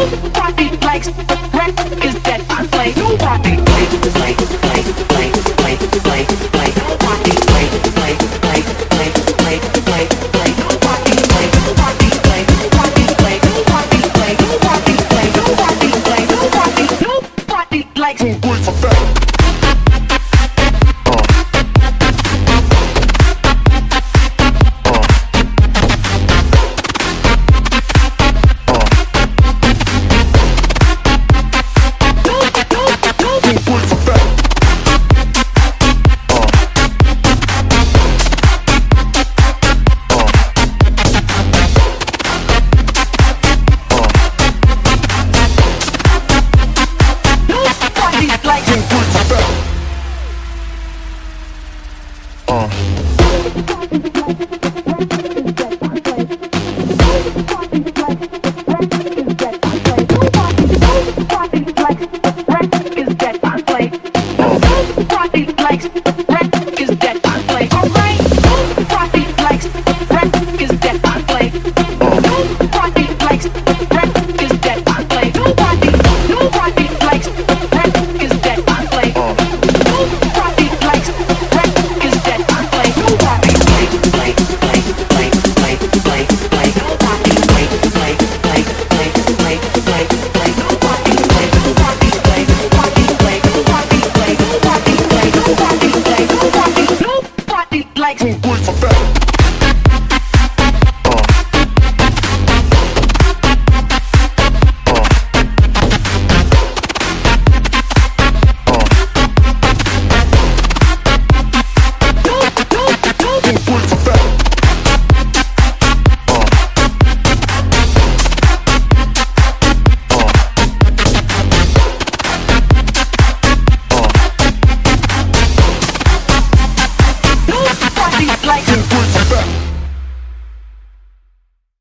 Nobody likes the practice that I. Nobody. Nobody. Nobody nobody nobody nobody nobody nobody nobody, nobody Like me.